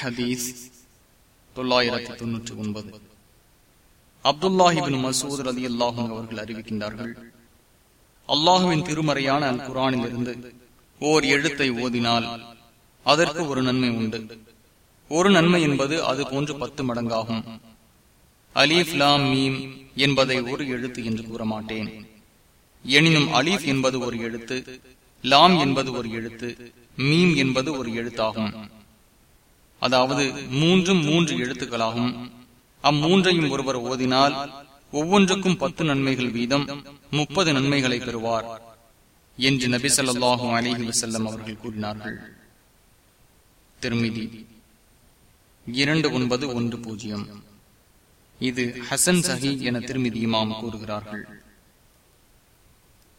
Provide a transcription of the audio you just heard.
ஹதீஸ் தொள்ளாயிரத்தி தொன்னூற்றி ஒன்பது. அப்துல்லாஹிபின் மசூத் அலி அல்லாஹும் அவர்கள் அறிவிக்கின்றார்கள் அல்லாஹுவின் திருமறையான அல் குரானில் இருந்து ஓர் எழுத்தை ஓதினால் அதற்கு ஒரு நன்மை உண்டு. ஒரு நன்மை என்பது அது போன்று பத்து மடங்காகும். அலீஃப் லாம் மீம் என்பதை ஒரு எழுத்து என்று கூற மாட்டேன் எனினும் அலீஃப் என்பது ஒரு எழுத்து லாம் என்பது ஒரு எழுத்து மீம் என்பது ஒரு எழுத்தாகும். அதாவது மூன்றும் மூன்று எழுத்துக்களாகும். அம்மூன்றையும் ஒருவர் ஓதினால் ஒவ்வொன்றுக்கும் பத்து நன்மைகள் வீதம் முப்பது நன்மைகளை பெறுவார் என்று நபி சொல்லாஹு அலிஹி வசல்லம் அவர்கள் கூறினார்கள். திருமிதி இரண்டு ஒன்பது ஒன்று பூஜ்ஜியம். இது ஹசன் சஹி என திருமதி இமாம் கூறுகிறார்கள்.